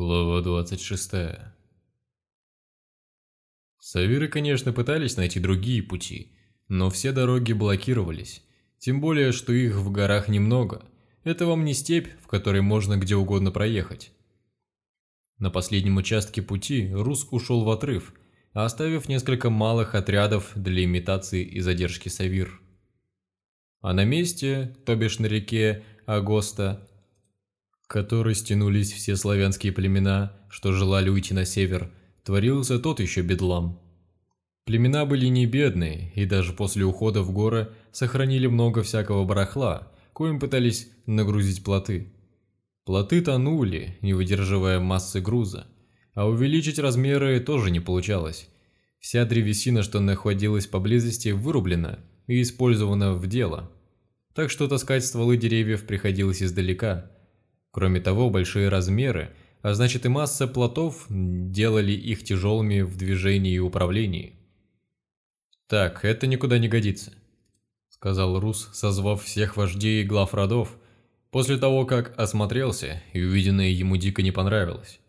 Глава 26 Савиры, конечно, пытались найти другие пути, но все дороги блокировались. Тем более, что их в горах немного. Это вам не степь, в которой можно где угодно проехать. На последнем участке пути Рус ушел в отрыв, оставив несколько малых отрядов для имитации и задержки Савир. А на месте, то бишь на реке Агоста, к которой стянулись все славянские племена, что желали уйти на север, творился тот еще бедлам. Племена были не бедные, и даже после ухода в горы сохранили много всякого барахла, коим пытались нагрузить плоты. Плоты тонули, не выдерживая массы груза, а увеличить размеры тоже не получалось. Вся древесина, что находилась поблизости, вырублена и использована в дело. Так что таскать стволы деревьев приходилось издалека – Кроме того, большие размеры, а значит и масса плотов, делали их тяжелыми в движении и управлении. «Так, это никуда не годится», — сказал Рус, созвав всех вождей и глав родов, после того, как осмотрелся, и увиденное ему дико не понравилось.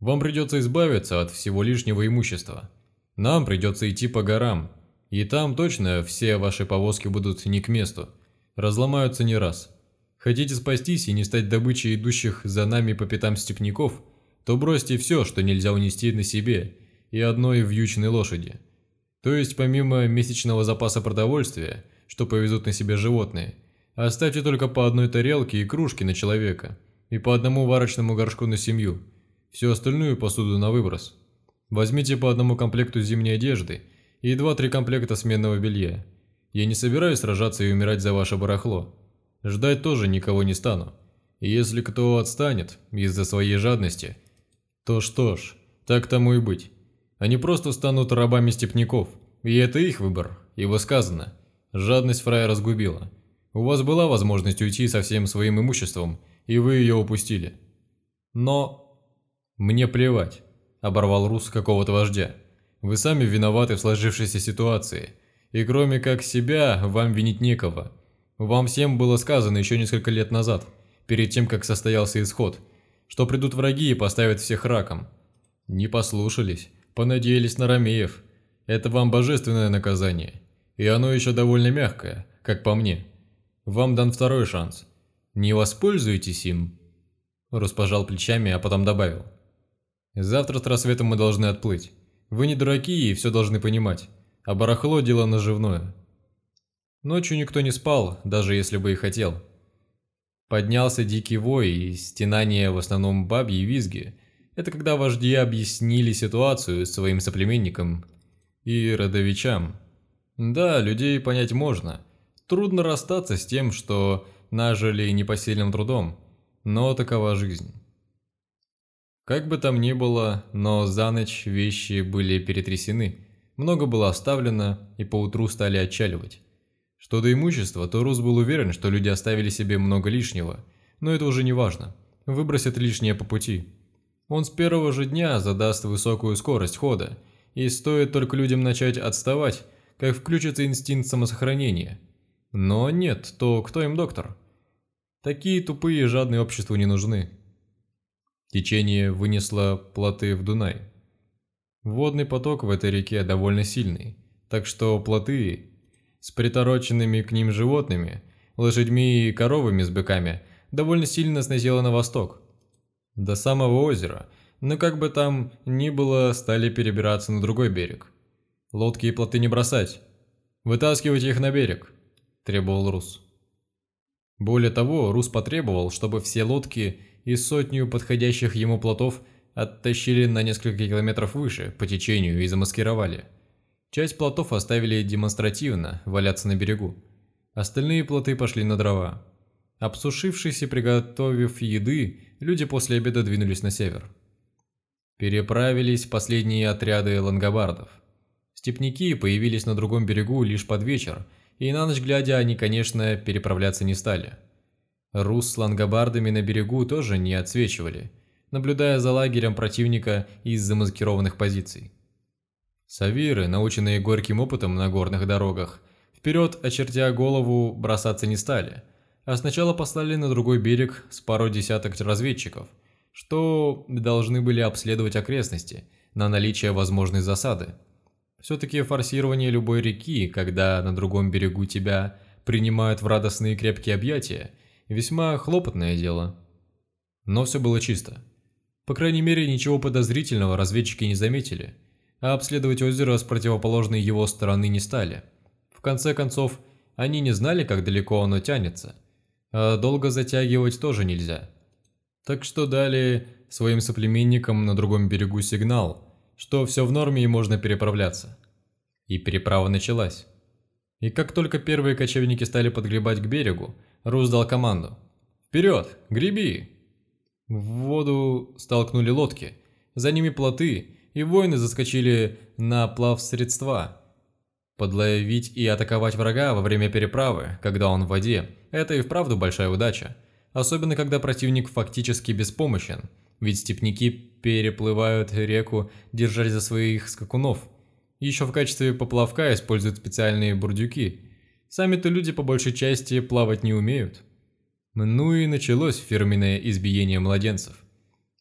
«Вам придется избавиться от всего лишнего имущества. Нам придется идти по горам, и там точно все ваши повозки будут не к месту, разломаются не раз». Хотите спастись и не стать добычей идущих за нами по пятам степняков, то бросьте все, что нельзя унести на себе, и одной вьючной лошади. То есть помимо месячного запаса продовольствия, что повезут на себе животные, оставьте только по одной тарелке и кружке на человека, и по одному варочному горшку на семью, всю остальную посуду на выброс. Возьмите по одному комплекту зимней одежды и два-три комплекта сменного белья. Я не собираюсь сражаться и умирать за ваше барахло. Ждать тоже никого не стану. И если кто отстанет из-за своей жадности, то что ж, так тому и быть. Они просто станут рабами степняков, и это их выбор, ибо сказано, жадность фрая разгубила. У вас была возможность уйти со всем своим имуществом, и вы ее упустили. Но... Мне плевать, оборвал Рус какого-то вождя. Вы сами виноваты в сложившейся ситуации, и кроме как себя, вам винить некого. Вам всем было сказано еще несколько лет назад, перед тем, как состоялся исход, что придут враги и поставят всех раком. Не послушались, понадеялись на Ромеев. Это вам божественное наказание. И оно еще довольно мягкое, как по мне. Вам дан второй шанс. Не воспользуйтесь им?» Распожал плечами, а потом добавил. «Завтра с рассветом мы должны отплыть. Вы не дураки и все должны понимать. А барахло – дело наживное. Ночью никто не спал, даже если бы и хотел. Поднялся дикий вой и стенание в основном бабьи визги. Это когда вожди объяснили ситуацию своим соплеменникам и родовичам. Да, людей понять можно. Трудно расстаться с тем, что нажили непосильным трудом, но такова жизнь. Как бы там ни было, но за ночь вещи были перетрясены, много было оставлено и поутру стали отчаливать. Что до имущества, то Рус был уверен, что люди оставили себе много лишнего, но это уже не важно. Выбросят лишнее по пути. Он с первого же дня задаст высокую скорость хода, и стоит только людям начать отставать, как включится инстинкт самосохранения. Но нет, то кто им доктор? Такие тупые и жадные обществу не нужны. Течение вынесло плоты в Дунай. Водный поток в этой реке довольно сильный, так что плоты с притороченными к ним животными, лошадьми и коровами с быками, довольно сильно сносило на восток. До самого озера, но как бы там ни было, стали перебираться на другой берег. Лодки и плоты не бросать. Вытаскивать их на берег, требовал Рус. Более того, Рус потребовал, чтобы все лодки и сотню подходящих ему плотов оттащили на несколько километров выше по течению и замаскировали – Часть плотов оставили демонстративно валяться на берегу. Остальные плоты пошли на дрова. Обсушившись и приготовив еды, люди после обеда двинулись на север. Переправились последние отряды лангобардов. Степники появились на другом берегу лишь под вечер, и на ночь глядя они, конечно, переправляться не стали. Рус с лангобардами на берегу тоже не отсвечивали, наблюдая за лагерем противника из замаскированных позиций. Савиры, наученные горьким опытом на горных дорогах, вперед, очертя голову, бросаться не стали, а сначала послали на другой берег с пару десяток разведчиков, что должны были обследовать окрестности на наличие возможной засады. Все-таки форсирование любой реки, когда на другом берегу тебя принимают в радостные крепкие объятия, весьма хлопотное дело. Но все было чисто. По крайней мере, ничего подозрительного разведчики не заметили, а обследовать озеро с противоположной его стороны не стали. В конце концов, они не знали, как далеко оно тянется, а долго затягивать тоже нельзя. Так что дали своим соплеменникам на другом берегу сигнал, что все в норме и можно переправляться. И переправа началась. И как только первые кочевники стали подгребать к берегу, Рус дал команду. «Вперед! Греби!» В воду столкнули лодки, за ними плоты, и воины заскочили на плавсредства. Подловить и атаковать врага во время переправы, когда он в воде, это и вправду большая удача. Особенно, когда противник фактически беспомощен, ведь степняки переплывают реку, держась за своих скакунов. Еще в качестве поплавка используют специальные бурдюки. Сами-то люди по большей части плавать не умеют. Ну и началось фирменное избиение младенцев.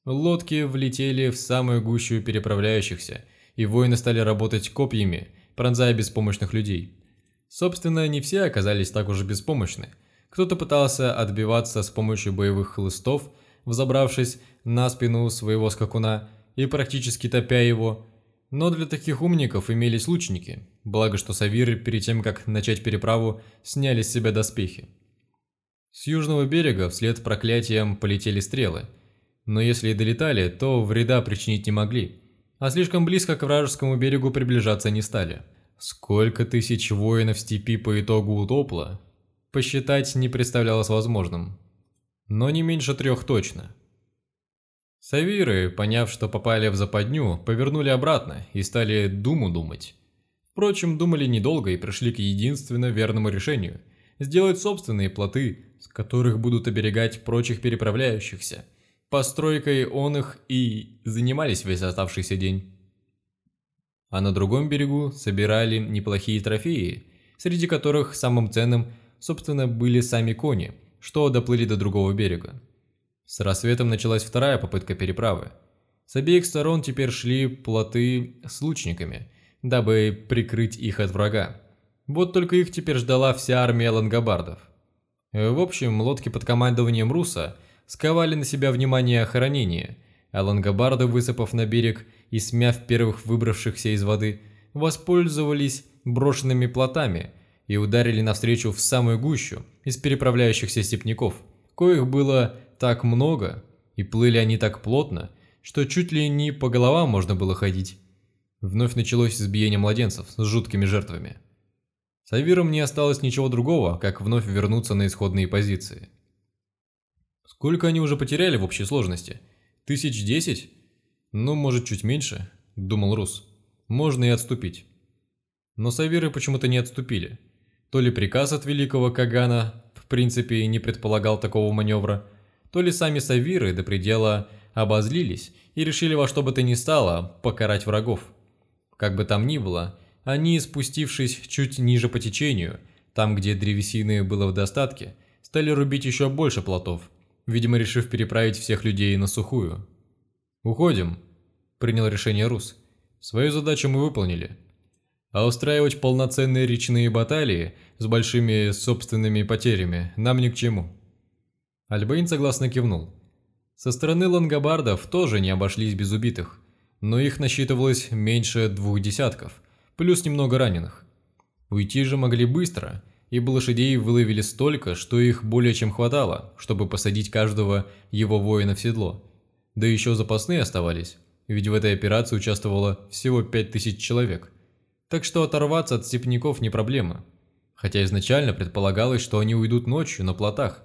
Лодки влетели в самую гущу переправляющихся, и воины стали работать копьями, пронзая беспомощных людей. Собственно, не все оказались так уж беспомощны. Кто-то пытался отбиваться с помощью боевых хлыстов, взобравшись на спину своего скакуна и практически топя его. Но для таких умников имелись лучники, благо что савиры перед тем, как начать переправу, сняли с себя доспехи. С южного берега вслед проклятиям полетели стрелы, но если и долетали, то вреда причинить не могли, а слишком близко к вражескому берегу приближаться не стали. Сколько тысяч воинов степи по итогу утопло, посчитать не представлялось возможным. Но не меньше трех точно. Савиры, поняв, что попали в западню, повернули обратно и стали думу думать. Впрочем, думали недолго и пришли к единственно верному решению – сделать собственные плоты, с которых будут оберегать прочих переправляющихся. Постройкой он их и занимались весь оставшийся день. А на другом берегу собирали неплохие трофеи, среди которых самым ценным, собственно, были сами кони, что доплыли до другого берега. С рассветом началась вторая попытка переправы. С обеих сторон теперь шли плоты с лучниками, дабы прикрыть их от врага. Вот только их теперь ждала вся армия лангобардов. В общем, лодки под командованием Руса сковали на себя внимание охранения, а лангобарды, высыпав на берег и смяв первых выбравшихся из воды, воспользовались брошенными плотами и ударили навстречу в самую гущу из переправляющихся степняков, коих было так много, и плыли они так плотно, что чуть ли не по головам можно было ходить. Вновь началось избиение младенцев с жуткими жертвами. С Авиром не осталось ничего другого, как вновь вернуться на исходные позиции. Сколько они уже потеряли в общей сложности? Тысяч десять? Ну, может, чуть меньше, думал Рус. Можно и отступить. Но Савиры почему-то не отступили. То ли приказ от великого Кагана в принципе не предполагал такого маневра, то ли сами Савиры до предела обозлились и решили во что бы то ни стало покарать врагов. Как бы там ни было, они, спустившись чуть ниже по течению, там, где древесины было в достатке, стали рубить еще больше плотов, видимо, решив переправить всех людей на сухую. «Уходим», – принял решение Рус. «Свою задачу мы выполнили. А устраивать полноценные речные баталии с большими собственными потерями нам ни к чему». Альбейн согласно кивнул. Со стороны лангобардов тоже не обошлись без убитых, но их насчитывалось меньше двух десятков – плюс немного раненых. Уйти же могли быстро, ибо лошадей выловили столько, что их более чем хватало, чтобы посадить каждого его воина в седло. Да еще запасные оставались, ведь в этой операции участвовало всего 5000 человек. Так что оторваться от степняков не проблема. Хотя изначально предполагалось, что они уйдут ночью на плотах.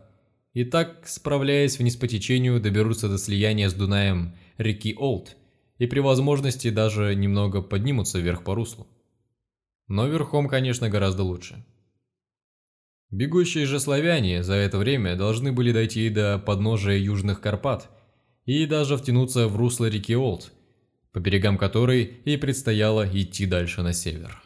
И так, справляясь вниз по течению, доберутся до слияния с Дунаем реки Олд, и при возможности даже немного поднимутся вверх по руслу но верхом, конечно, гораздо лучше. Бегущие же славяне за это время должны были дойти до подножия Южных Карпат и даже втянуться в русло реки Олд, по берегам которой и предстояло идти дальше на север.